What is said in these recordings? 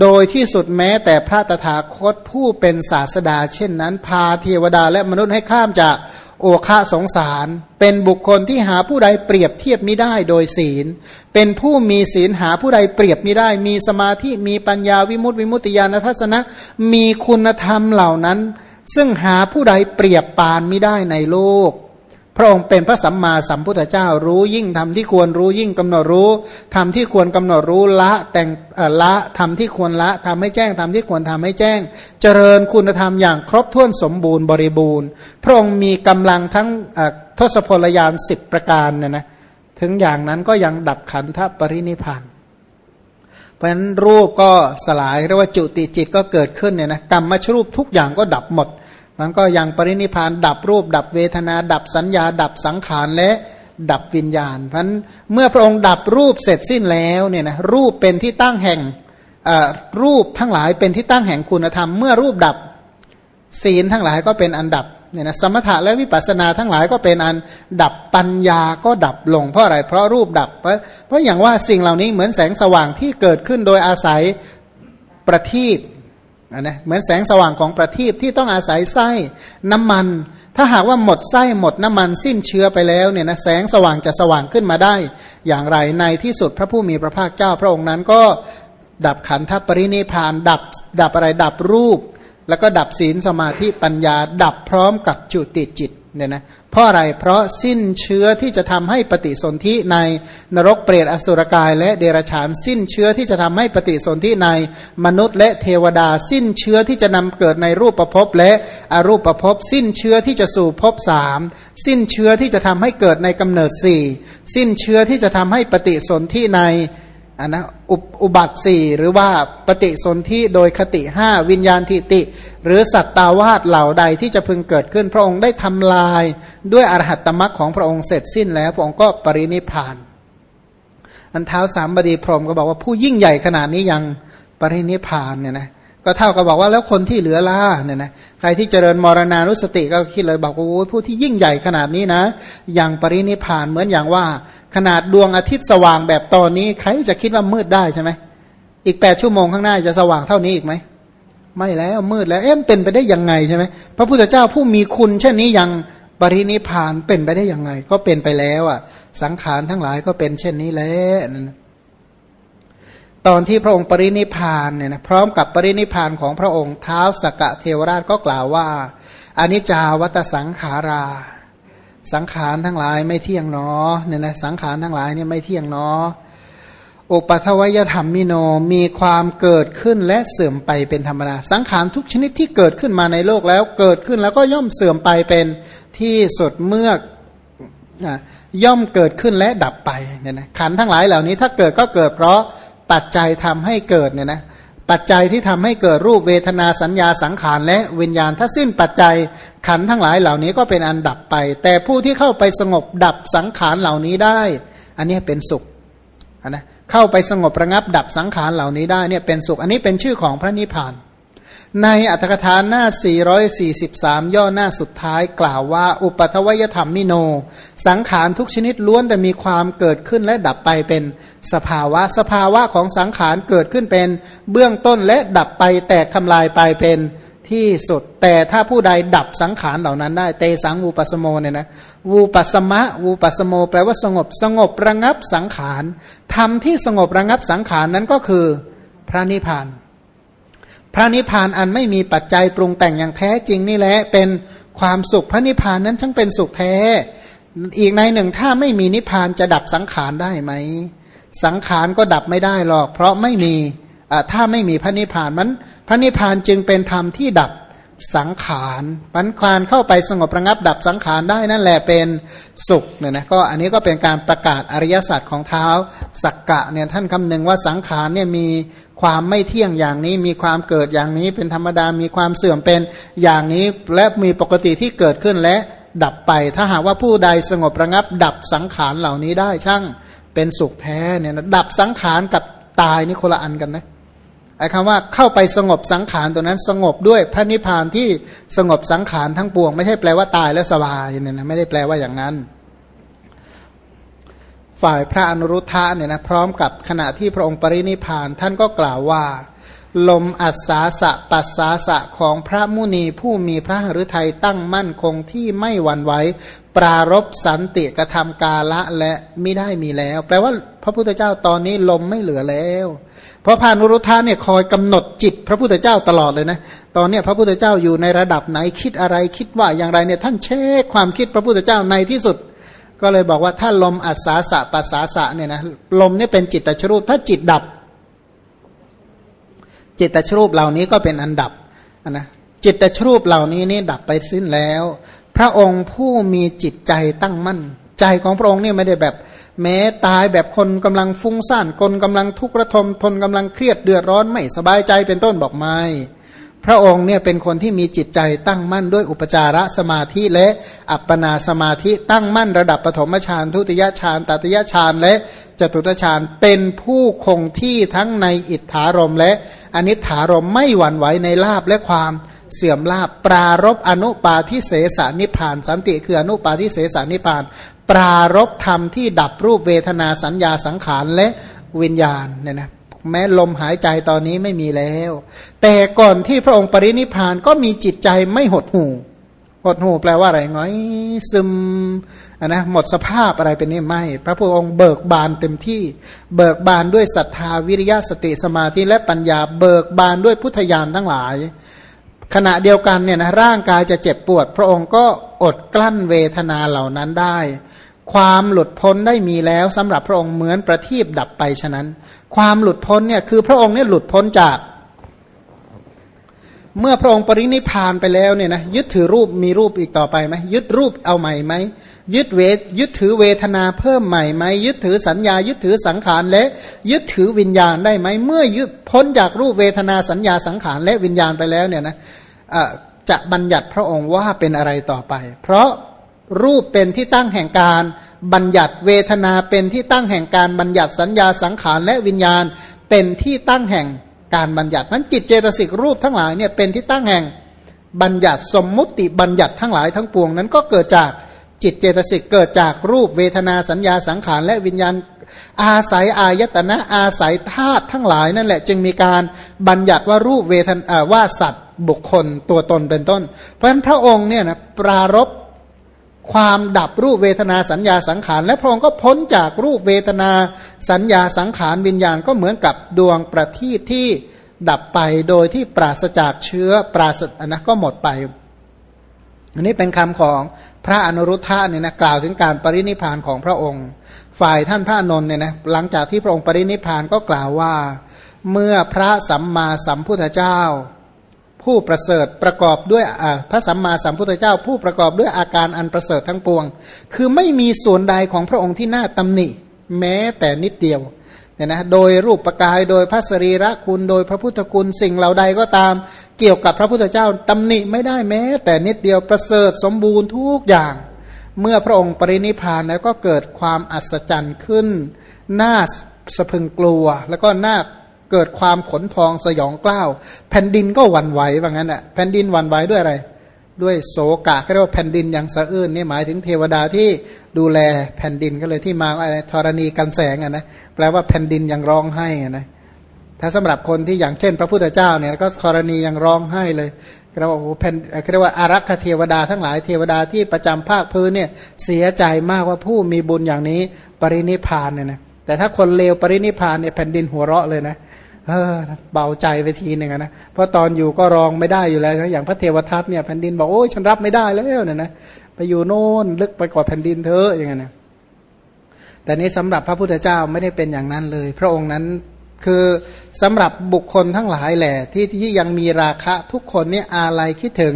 โดยที่สุดแม้แต่พระตถาคตผู้เป็นศาสดา เช่นนั้น พาเทวดาและมนุษย์ให้ข้ามจากโอคาสงสาร เป็นบุคคลที่หาผู้ใดเปรียบเทียบไม่ได้โดยศีล เป็นผู้มีศีลหาผู้ใดเปรียบไม่ได้ มีสมาธิมีปัญญาวิมุตติวิมุตติญาณทัศนะ มีคุณธรรมเหล่านั้น ซึ่งหาผู้ใดเปรียบปานไม่ได้ในโลก พระองค์เป็นพระสัมมาสัมพุทธเจ้ารู้ยิ่งทำที่ควรรู้ยิ่งกำหนดรู้ทำที่ควรกำหนดรู้ละแต่งละทำที่ควรละทำให้แจ้งทำที่ควรทำให้แจ้ง เจริญคุณธรรมอย่างครบถ้วนสมบูรณ์บริบูรณ์ พระองค์มีกำลังทั้งทศพลยานสิบประการเนี่ยนะถึงอย่างนั้นก็ยังดับขันธปรินิพานเพราะฉะนั้นรูปก็สลายเรียกว่าจุติจิตก็เกิดขึ้นเนี่ยนะกรรมมชรูปทุกอย่างก็ดับหมด มันก็ยังปรินิพานดับรูป ดับเวทนา ดับสัญญา ดับสังขารและดับวิญญาณเพราะเมื่อพระองค์ดับรูปเสร็จสิ้นแล้วเนี่ยนะรูปเป็นที่ตั้งแห่งรูปทั้งหลายเป็นที่ตั้งแห่งคุณธรรม เมื่อรูปดับศีลทั้งหลายก็เป็นอันดับเนี่ยนะสมถะและวิปัสสนาทั้งหลายก็เป็นอันดับปัญญาก็ดับลงเพราะอะไรเพราะรูปดับ เพราะเพราะอย่างว่าสิ่งเหล่านี้เหมือนแสงสว่างที่เกิดขึ้นโดยอาศัยประทีป นะเหมือนแสงสว่างของประทีปที่ต้องอาศัยไส้น้ำมัน ถ้าหากว่าหมดไส้หมดน้ำมันสิ้นเชื้อไปแล้วเนี่ยนะแสงสว่างจะสว่างขึ้นมาได้ อย่างไรในที่สุดพระผู้มีพระภาคเจ้าพระองค์นั้นก็ดับขันธปรินิพานดับดับอะไรดับรูป แล้วก็ดับศีลสมาธิปัญญา ดับพร้อมกับจุติจิตเนี่ยนะเพราะอะไรเพราะสิ้นเชื้อที่จะทำให้ปฏิสนธิในนรกเปรตอสุรกาย และเดรัจฉาน สิ้นเชื้อที่จะทำให้ปฏิสนธิในมนุษย์และเทวดา สิ้นเชื้อที่จะนำเกิดในรูปประพบและอรูปประพบ สิ้นเชื้อที่จะสู่ภพสามสิ้นเชื้อที่จะทำให้เกิดในกำเนิดสี่สิ้นเชื้อที่จะทำให้ปฏิสนธิใน อันนะอุบัติสี่หรือว่าปฏิสนธิโดยคติห้าวิญญาณทิติ หรือสัตตาวาสเหล่าใดที่จะพึงเกิดขึ้น พระองค์ได้ทำลายด้วยอรหัตตมรรคของพระองค์เสร็จสิ้นแล้ว พระองค์ก็ปรินิพาน อันเท้าสามบดีพรหมก็บอกว่าผู้ยิ่งใหญ่ขนาดนี้ยังปรินิพานเนี่ยนะ ก็เท่ากับบอกว่าแล้วคนที่เหลือล่าเนี่ยนะใครที่เจริญมรณานุสติก็คิดเลยบอกว่าโอ้ผู้ที่ยิ่งใหญ่ขนาดนี้นะ อย่างปรินิพานเหมือนอย่างว่า ขนาดดวงอาทิตย์สว่างแบบตอนนี้ ใครจะคิดว่ามืดได้ใช่ไหมอีกแปดชั่วโมงข้างหน้าจะสว่างเท่านี้อีกไหมไม่แล้วมืดแล้วเอ๊ะเป็นไปได้ยังไงใช่ไหมพระพุทธเจ้าผู้มีคุณ เช่นนี้ยังปรินิพานเป็นไปได้ยังไง ก็เป็นไปแล้วอะ สังขารทั้งหลายก็เป็นเช่นนี้แล้ว ตอนที่พระองค์ปรินิพานเนี่ยนะพร้อมกับปรินิพานของพระองค์เท้าสกะเทวราชก็กล่าวว่าอนิจจาวัตสังขารา สังขารทั้งหลายไม่เที่ยงเนอเนี่ยนะสังขารทั้งหลายเนี่ยไม่เที่ยงเนออุปัทวยธรรมมิโนมีความเกิดขึ้นและเสื่อมไปเป็นธรรมดาสังขารทุกชนิดที่เกิดขึ้นมาในโลกแล้วเกิดขึ้นแล้วก็ย่อมเสื่อมไปเป็นที่สุดเมื่อย่อมเกิดขึ้นและดับไปเนี่ยนะขันทั้งหลายเหล่านี้ถ้าเกิดก็เกิดเพราะ ปัจจัยทำให้เกิดเนี่ยนะปัจจัยที่ทำให้เกิดรูปเวทนาสัญญาสังขารและวิญญาณถ้าสิ้นปัจจัยขันทั้งหลายเหล่านี้ก็เป็นอันดับไป แต่ผู้ที่เข้าไปสงบดับสังขารเหล่านี้ได้ อันนี้เป็นสุขนะเข้าไปสงบระงับดับสังขารเหล่านี้ได้เนี่ยเป็นสุข อันนี้เป็นชื่อของพระนิพพาน ในอัตถกถาหน้า 443 ย่อหน้าสุดท้ายกล่าวว่า อุปัทวยธรรมมิโน สังขารทุกชนิดล้วนแต่มีความเกิดขึ้นและดับไปเป็นสภาวะ สภาวะของสังขารเกิดขึ้นเป็น เบื้องต้นและดับไปแตกทำลายไปเป็นที่สุด แต่ถ้าผู้ใดดับสังขารเหล่านั้นได้เตสังวูปัสโมเนี่ยนะวูปสมะวูปัสโม แปลว่าสงบสงบระงับสังขารทำที่สงบระงับสังขารนั้นก็คือพระนิพพาน พระนิพพานอันไม่มีปัจจัยปรุงแต่งอย่างแท้จริงนี่แหละเป็นความสุขพระนิพพานนั้นทั้งเป็นสุขแท้ อีกในหนึ่งถ้าไม่มีนิพพานจะดับสังขารได้ไหม สังขารก็ดับไม่ได้หรอก เพราะไม่มีถ้าไม่มีพระนิพพานมัน พระนิพพานจึงเป็นธรรมที่ดับ สังขารปันควานเข้าไปสงบระงับดับสังขารได้นั่นแหละเป็นสุขเนี่ยนะก็อันนี้ก็เป็นการประกาศอริยศาสัจของเท้าสักกะเนี่ยท่านคำนึงว่าสังขารเนี่ยมีความไม่เที่ยงอย่างนี้มีความเกิดอย่างนี้เป็นธรรมดามีความเสื่อมเป็นอย่างนี้และมีปกติที่เกิดขึ้นและดับไป ถ้าหากว่าผู้ใดสงบระงับ ดับสังขารเหล่านี้ได้ช่างเป็นสุขแท้เนี่ยนะดับสังขารกับตายนี่คนละอันกันนะ คำว่าเข้าไปสงบสังขารตัวนั้นสงบด้วยพระนิพพานที่สงบสังขารทั้งปวง ไม่ใช่แปลว่าตายแล้วสบายเนี่ยนะไม่ได้แปลว่าอย่างนั้น ฝ่ายพระอนุรุทธะเนี่ยนะพร้อมกับขณะที่พระองค์ปรินิพานท่านก็กล่าวว่า ลมอัศาสะปัสสาสะของพระมุนีผู้มีพระหฤทัยตั้งมั่นคงที่ไม่หวั่นไหว ปรารบสันติกระทำกาละและไม่ได้มีแล้ว แปลว่าพระพุทธเจ้าตอนนี้ลมไม่เหลือแล้ว เพราะพานุรุทธะเนี่ยคอยกำหนดจิตพระพุทธเจ้าตลอดเลยนะตอนเนี้ยพระพุทธเจ้าอยู่ในระดับไหนคิดอะไรคิดว่าอย่างไรเนี่ยท่านเช็คความคิดพระพุทธเจ้าในที่สุด ก็เลยบอกว่าถ้าลมอัศาสะปัสสาสะเนี่ยนะลมเนี่ยเป็นจิตตชรูปถ้าจิตดับ จิตตชรูปเหล่านี้ก็เป็นอันดับนะจิตตชรูปเหล่านี้นี่ดับไปสิ้นแล้ว พระองค์ผู้มีจิตใจตั้งมั่น ใจของพระองค์เนี่ยไม่ได้แบบ แม้ตายแบบคนกำลังฟุ้งซ่านคนกำลังทุกข์ระทมทนกำลังเครียดเดือดร้อนไม่สบายใจเป็นต้นบอกไม่พระองค์เนี่ยเป็นคนที่มีจิตใจตั้งมั่นด้วยอุปจารสมาธิและอัปปนาสมาธิตั้งมั่นระดับปฐมฌานทุติยฌานตติยฌานและจตุตฌานเป็นผู้คงที่ทั้งในอิทธารมและอนิถารมไม่หวั่นไหวในลาบและความ เสื่อมลาบปรารบอนุปาทิเสสนิพาน สันติคืออนุปาทิเสสนิพาน ปรารบธรรมที่ดับรูปเวทนาสัญญาสังขารและวิญญาณเนี่ยนะแม้ลมหายใจตอนนี้ไม่มีแล้ว แต่ก่อนที่พระองค์ปรินิพานก็มีจิตใจไม่หดหู่หดหู่แปลว่าอะไรง้อยซึมนะหมดสภาพอะไรเป็นนี่ไม่ พระพุทธองค์เบิกบานเต็มที่ เบิกบานด้วยศรัทธาวิริยะสติสมาธิและปัญญา เบิกบานด้วยพุทธญาณทั้งหลาย ขณะเดียวกันเนี่ยนะร่างกายจะเจ็บปวด พระองค์ก็อดกลั้นเวทนาเหล่านั้นได้ ความหลุดพ้นได้มีแล้วสำหรับพระองค์เหมือนประทีปดับไปฉะนั้น ความหลุดพ้นเนี่ยคือพระองค์เนี่ยหลุดพ้นจาก เมื่อพระองค์ปรินิพานไปแล้วเนี่ยนะยึดถือรูปมีรูปอีกต่อไปไหมยึดรูปเอาใหม่ไหมยึดเวทยึดถือเวทนาเพิ่มใหม่ไหมยึดถือสัญญา ยึดถือสังขารและ ยึดถือวิญญาณได้ไหมเมื่อยึดพ้นจากรูปเวทนาสัญญาสังขารและวิญญาณไปแล้วเนี่ยนะ จะบัญญัติพระองค์ว่าเป็นอะไรต่อไป เพราะรูปเป็นที่ตั้งแห่งการบัญญัติเวทนาเป็นที่ตั้งแห่งการบัญญัติสัญญาสังขารและวิญญาณ เป็นที่ตั้งแห่งการบัญญัตินั้นจิตเจตสิกรูปทั้งหลายเนี่ยเป็นที่ตั้งแห่งบัญญัติสมมุติบัญญัติทั้งหลายทั้งปวงนั้นก็เกิดจากจิตเจตสิกเกิดจากรูปเวทนาสัญญาสังขารและวิญญาณ อาศัยอายตนะอาศัยธาตุทั้งหลายนั่นแหละ จึงมีการบัญญัติว่ารูปเวทนาว่าสัตว์บุคคลตัวตนเป็นต้น เพราะฉะนั้นพระองค์เนี่ยนะปรารบความดับรูปเวทนาสัญญาสังขาร และพระองค์ก็พ้นจากรูปเวทนาสัญญาสังขารวิญญาณก็เหมือนกับดวงประทีปที่ดับไปโดยที่ปราศจากเชื้อปราศนะก็หมดไป อันนี้เป็นคำของพระอนุรุทธะเนี่ยนะกล่าวถึงการปรินิพานของพระองค์ ฝ่ายท่านพระนนท์เนี่ยนะหลังจากที่พระองค์ปรินิพานก็กล่าวว่า เมื่อพระสัมมาสัมพุทธเจ้า ผู้ประเสริฐประกอบด้วยพระสัมมาสัมพุทธเจ้า ผู้ประกอบด้วยอาการอันประเสริฐทั้งปวง คือไม่มีส่วนใดของพระองค์ที่น่าตำหนิ แม้แต่นิดเดียว เนี่ยนะโดยรูปประกายโดยพระสรีระคุณโดยพระพุทธคุณสิ่งเหล่าใดก็ตาม เกี่ยวกับพระพุทธเจ้าตำหนิไม่ได้แม้ แต่นิดเดียวประเสริฐสมบูรณ์ทุกอย่าง เมื่อพระองค์ปรินิพานแล้วก็เกิดความอัศจรรย์ขึ้นน่าสะพึงกลัว แล้วก็น่าเกิดความขนพองสยองกล้าว แผ่นดินก็หวั่นไหวว่างั้นอะแผ่นดินหวั่นไหวด้วยอะไร ด้วยโศกะก็เรียกว่าแผ่นดินอย่างสะอื้นนี่หมายถึงเทวดาที่ดูแลแผ่นดินก็เลยที่มาอะไรธรณีกันแสงอะนะแปลว่าแผ่นดินยังร้องไห้อะนะถ้าสำหรับคนที่อย่างเช่น พระพุทธเจ้าเนี่ยก็ธรณียังร้องไห้เลยเราบอกโอ้แผ่นเรียกว่าอารักขเทวดาทั้งหลายเทวดาที่ประจำภาคพื้นเนี่ยเสียใจมากว่าผู้มีบุญอย่างนี้ปรินิพานเนี่ยนะแต่ถ้าคนเลวปรินิพานเนี่ยแผ่นดินหัวเราะเลยนะเออเบาใจไปทีหนึ่งนะเพราะตอนอยู่ก็รองไม่ได้อยู่แล้วอย่างพระเทวทัตเนี่ยแผ่นดินบอกโอ้ยฉันรับไม่ได้แล้วเนี่ยนะไปอยู่โน่นลึกไปกว่าแผ่นดินเธออย่างเงี้ยนะแต่นี้สำหรับพระพุทธเจ้าไม่ได้เป็นอย่างนั้นเลย พระองค์นั้นคือสำหรับบุคคลทั้งหลายแหละที่ที่ยังมีราคะทุกคนนี่อาลัยคิดถึง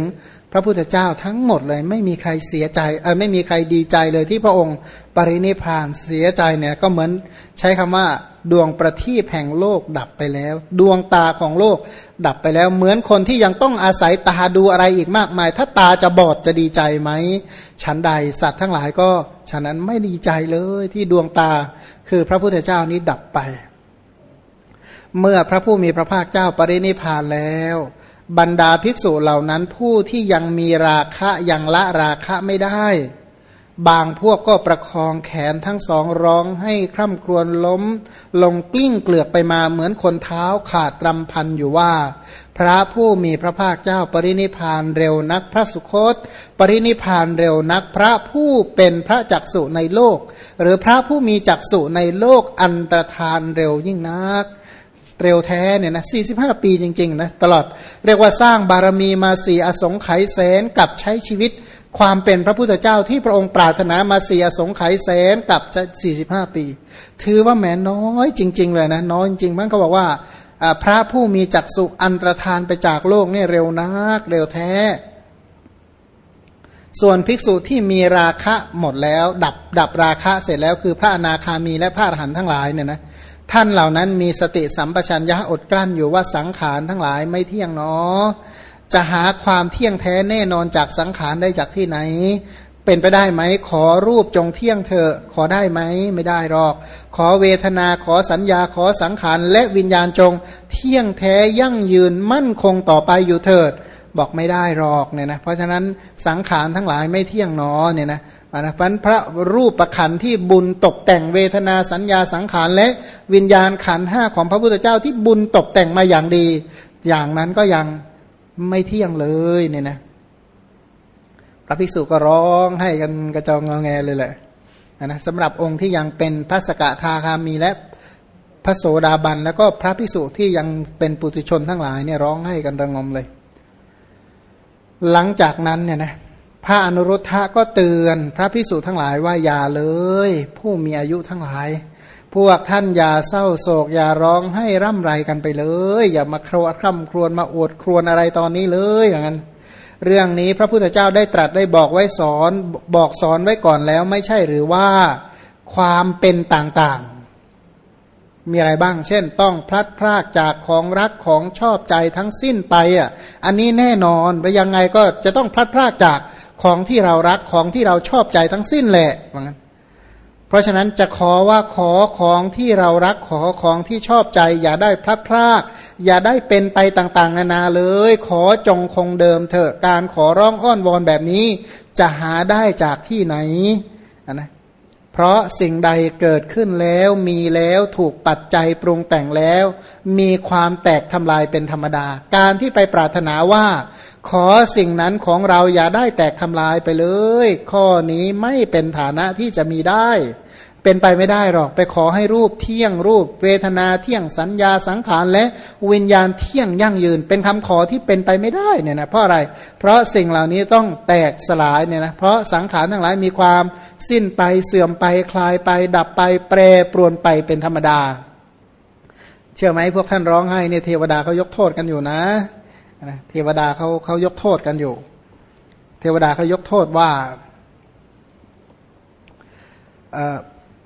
พระพุทธเจ้าทั้งหมดเลยไม่มีใครเสียใจเออไม่มีใครดีใจเลยที่พระองค์ปรินิพานเสียใจเนี่ยก็เหมือนใช้คำว่าดวงประทีปแห่งโลกดับไปแล้ว ดวงตาของโลกดับไปแล้ว เหมือนคนที่ยังต้องอาศัยตาดูอะไรอีกมากมาย ถ้าตาจะบอดจะดีใจไหมฉันใดสัตว์ทั้งหลายก็ฉะนั้นไม่ดีใจเลยที่ดวงตาคือพระพุทธเจ้านี้ดับไป เมื่อพระผู้มีพระภาคเจ้าปรินิพานแล้ว บรรดาภิกษุเหล่านั้นผู้ที่ยังมีราคะยังละราคะไม่ได้ บางพวกก็ประคองแขนทั้งสองร้องให้คร่ำครวญล้ม ลงกลิ้งเกลือกไปมาเหมือนคนเท้าขาดรำพันอยู่ว่า พระผู้มีพระภาคเจ้าปรินิพานเร็วนักพระสุคต ปรินิพานเร็วนักพระผู้เป็นพระจักสุในโลก หรือพระผู้มีจักสุในโลกอันตรธานเร็วยิ่งนัก เร็วแท้เนี่ยนะ45ปีจริงๆนะตลอดเรียกว่าสร้างบารมีมาสี่อสงไขยแสนกับใช้ชีวิต ความเป็นพระพุทธเจ้าที่พระองค์ปรารถนามาสียสงไขยแสนกับสี่สิบห้าปี ถือว่าแหมน้อยจริง ๆ เลยนะน้อยจริงมันก็บอกว่าพระผู้มีจักสุอันตรธานไปจากโลกนี่เร็วนักเร็วแท้ ส่วนภิกษุที่มีราคะหมดแล้ว ดับดับราคะเสร็จแล้วคือพระอนาคามีและพระอรหันต์ทั้งหลายเนี่ยนะ ท่านเหล่านั้นมีสติสัมปชัญญะอดกลั้นอยู่ว่าสังขารทั้งหลายไม่เที่ยงเนาะจะหาความเที่ยงแท้แน่นอนจากสังขารได้จากที่ไหน เป็นไปได้ไหม ขอรูปจงเที่ยงเถอะ ขอได้ไหม ไม่ได้หรอก ขอเวทนาขอสัญญาขอสังขารและวิญญาณจง เที่ยงแท้ยั่งยืนมั่นคงต่อไปอยู่เถิด บอกไม่ได้หรอกเนี่ยนะเพราะฉะนั้นสังขารทั้งหลายไม่เที่ยงหนอเนี่ยนะ นะพันพระรูปประคันที่บุญตกแต่งเวทนาสัญญาสังขารและวิญญาณขันห้าของพระพุทธเจ้าที่บุญตกแต่งมาอย่างดี อย่างนั้นก็ยังไม่เที่ยงเลยเนี่ยนะพระภิกษุก็ร้องให้กันกระจองงอแงเลยแหละนะสำหรับองค์ที่ยังเป็นพระสกทาคามีและพระโสดาบัน แล้วก็พระภิกษุที่ยังเป็นปุถุชนทั้งหลายเนี่ยร้องให้กันระงมเลย หลังจากนั้นเนี่ยนะ พระอนุรุทธะก็เตือนพระภิกษุทั้งหลายว่าอย่าเลย ผู้มีอายุทั้งหลาย พวกท่านอย่าเศร้าโศก อย่าร้องให้ร่ำไรกันไปเลย อย่ามาครวญคร่ำครวญมาอวดครวญอะไรตอนนี้เลยอย่างนั้น เรื่องนี้พระพุทธเจ้าได้ตรัสได้บอกไว้สอนบอกสอนไว้ก่อนแล้วไม่ใช่หรือว่าความเป็นต่างๆ มีอะไรบ้าง เช่น ต้องพลัดพรากจากของรักของชอบใจทั้งสิ้นไปอะ อันนี้แน่นอนไปยังไงก็จะต้องพลัดพรากจาก ของที่เรารักของที่เราชอบใจทั้งสิ้นแหละว่างั้น เพราะฉะนั้นจะขอว่าขอของที่เรารักขอของที่ชอบใจ อย่าได้พลัดพราก อย่าได้เป็นไปต่างๆ นานาเลย ขอจงคงเดิมเถอะการขอร้องอ้อนวอนแบบนี้ จะหาได้จากที่ไหนนะเพราะสิ่งใดเกิดขึ้นแล้วมีแล้วถูกปัจจัยปรุงแต่งแล้ว มีความแตกทำลายเป็นธรรมดา การที่ไปปรารถนาว่า ขอสิ่งนั้นของเราอย่าได้แตกทำลายไปเลย ข้อนี้ไม่เป็นฐานะที่จะมีได้ เป็นไปไม่ได้หรอก ไปขอให้รูปเที่ยงรูป เวทนาเที่ยงสัญญาสังขารและวิญญาณเที่ยงยั่งยืน เป็นคำขอที่เป็นไปไม่ได้เนี่ยนะเพราะอะไร เพราะสิ่งเหล่านี้ต้องแตกสลายเนี่ยนะเพราะสังขารทั้งหลายมีความสิ้นไปเสื่อมไปคลายไป ดับไป แปรปรวนไปเป็นธรรมดา เชื่อไหมพวกท่านร้องไห้เนี่ยเทวดาเขายกโทษกันอยู่นะ เทวดาเขาเขายกโทษกันอยู่ เทวดาเขายกโทษว่า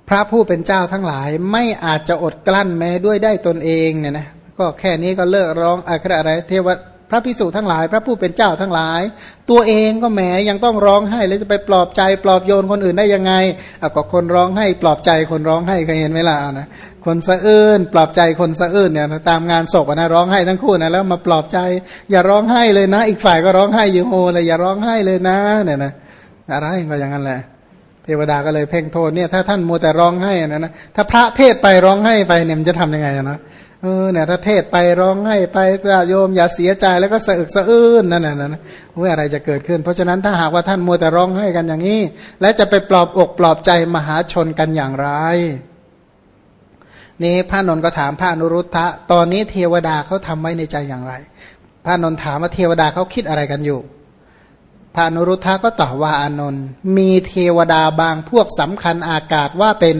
พระผู้เป็นเจ้าทั้งหลายไม่อาจจะอดกลั้นแม้ด้วยได้ตนเองเนี่ยนะก็แค่นี้ก็เลิกร้องอะไรอะไรเทว พระพิสุทั้งหลาย พระผู้เป็นเจ้าทั้งหลาย ตัวเองก็แหมยังต้องร้องให้แล้วจะไปปลอบใจปลอบโยนคนอื่นได้ยังไงอะก็คนร้องให้ปลอบใจคนร้องให้เคยเห็นไหมล่ะนะคนสะอื้นปลอบใจคนสะอื้นเนี่ยตามงานศพนะร้องให้ทั้งคู่นะแล้วมาปลอบใจ อย่าร้องไห้เลยนะ อีกฝ่ายก็ร้องไห้อยู่โฮเลยอย่าร้องไห้เลยนะเนี่ยนะอะไรก็อย่างนั้นแหละเทวดาก็เลยเพ่งโทษเนี่ยถ้าท่านมัวแต่ร้องไห้นะนะถ้าพระเทศไปร้องไห้ไปเนี่ยมันจะทํำยังไงนะ เออเนี่ยถ้าเทศไปร้องไห้ไปโยมอย่าเสียใจแล้วก็สะอึกสะอื้นนั่นน่ะนะว่าอะไรจะเกิดขึ้น เพราะฉะนั้นถ้าหากว่าท่านมัวแต่ร้องไห้กันอย่างนี้ และจะไปปลอบอกปลอบใจมหาชนกันอย่างไร นี่พระนนท์ก็ถามพระนุรุทธะตอนนี้เทวดาเขาทำไว้ในใจอย่างไร พระนนท์ถามว่าเทวดาเขาคิดอะไรกันอยู่ พระนุรุทธะก็ตอบว่าอานนท์มีเทวดาบางพวกสำคัญอากาศว่าเป็น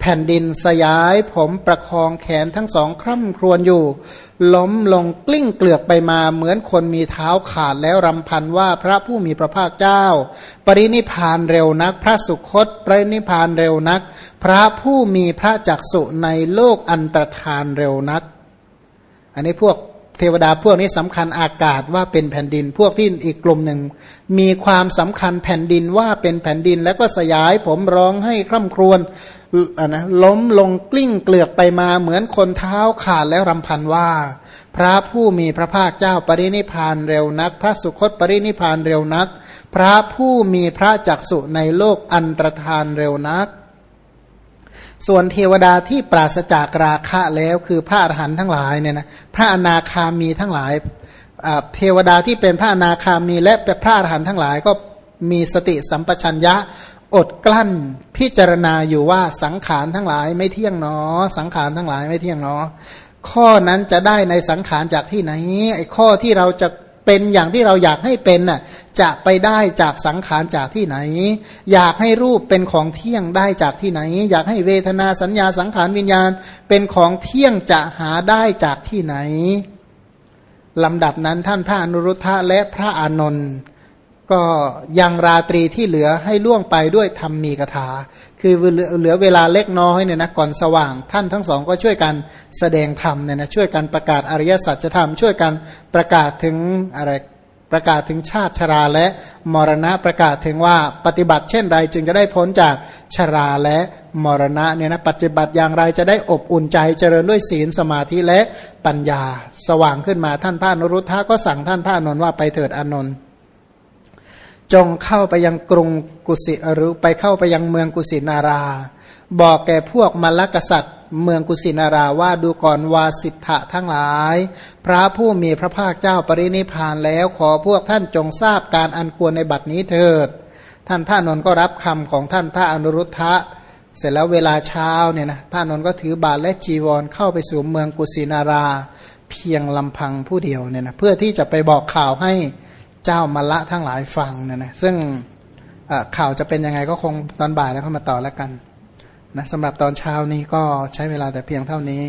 แผ่นดินสยาย ผมประคองแขนทั้งสองคร่ำครวญอยู่ ล้มลงกลิ้งเกลือกไปมาเหมือนคนมีเท้าขาดแล้วรำพันว่าพระผู้มีพระภาคเจ้า ปรินิพานเร็วนัก พระสุคตปรินิพานเร็วนัก พระผู้มีพระจักสุในโลกอันตรธานเร็วนัก อันนี้พวก เทวดาพวกนี้สำคัญอากาศว่าเป็นแผ่นดิน พวกที่อีกกลุ่มหนึ่ง มีความสำคัญแผ่นดินว่าเป็นแผ่นดิน แล้วก็สยายผมร้องให้คร่ำครวญนะล้มลงกลิ้งเกลือกไปมาเหมือนคนเท้าขาดแล้วรำพันว่า พระผู้มีพระภาคเจ้าปรินิพานเร็วนัก พระสุคตปรินิพานเร็วนัก พระผู้มีพระจักสุในโลกอันตรธานเร็วนัก ส่วนเทวดาที่ปราศจากราคะแล้วคือพระอรหันต์ทั้งหลายเนี่ยนะพระอนาคามีทั้งหลายเทวดาที่เป็นพระอนาคามีและพระอรหันต์ทั้งหลายก็มีสติสัมปชัญญะอดกลั้นพิจารณาอยู่ว่าสังขารทั้งหลายไม่เที่ยงหนอ สังขารทั้งหลายไม่เที่ยงหนอ ข้อนั้นจะได้ในสังขารจากที่ไหนไอ้ข้อที่เราจะ เป็นอย่างที่เราอยากให้เป็นน่ะจะไปได้จากสังขารจากที่ไหน อยากให้รูปเป็นของเที่ยงได้จากที่ไหน อยากให้เวทนาสัญญาสังขารวิญญาณ เป็นของเที่ยงจะหาได้จากที่ไหนลำดับนั้นท่านพระอนุรุทธะและพระอานนท์ก็ยังราตรีที่เหลือให้ล่วงไปด้วยธรรมมีกถา คือเหลือเวลาเล็กน้อยเนี่ยนะก่อนสว่าง ท่านทั้งสองก็ช่วยกันแสดงธรรมเนี่ยนะช่วยกันประกาศอริยสัจธรรมช่วยกันประกาศถึงอะไรประกาศถึงชาติชราและมรณะประกาศถึงว่าปฏิบัติเช่นไรจึงจะได้พ้นจากชราและมรณะเนี่ยนะปฏิบัติอย่างไรจะได้อบอุ่นใจเจริญด้วยศีลสมาธิและปัญญา สว่างขึ้นมาท่านพระนรุทธะก็สั่งท่านพระนนท์ว่าไปเถิดอนนท์ จงเข้าไปยังกรุงกุสิหรือไปเข้าไปยังเมืองกุสินารา บอกแก่พวกมลกษัตริย์ เมืองกุสินาราว่าดูก่อนวาสิทธะทั้งหลาย พระผู้มีพระภาคเจ้าปรินิพานแล้ว ขอพวกท่านจงทราบการอันควรในบัดนี้เถิด ท่านพระนนก็รับคำของท่านพระอนุรุทธะ เสร็จแล้วเวลาเช้าเนี่ยนะพระนนก็ถือบาตรและจีวรเข้าไปสู่เมืองกุสินารา เพียงลำพังผู้เดียวเนี่ยนะเพื่อที่จะไปบอกข่าวให้ เจ้ามาละทั้งหลายฟังเนี่ยนะซึ่งข่าวจะเป็นยังไงก็คงตอนบ่ายแล้วเข้ามาต่อแล้วกันนะสำหรับตอนเช้านี้ก็ใช้เวลาแต่เพียงเท่านี้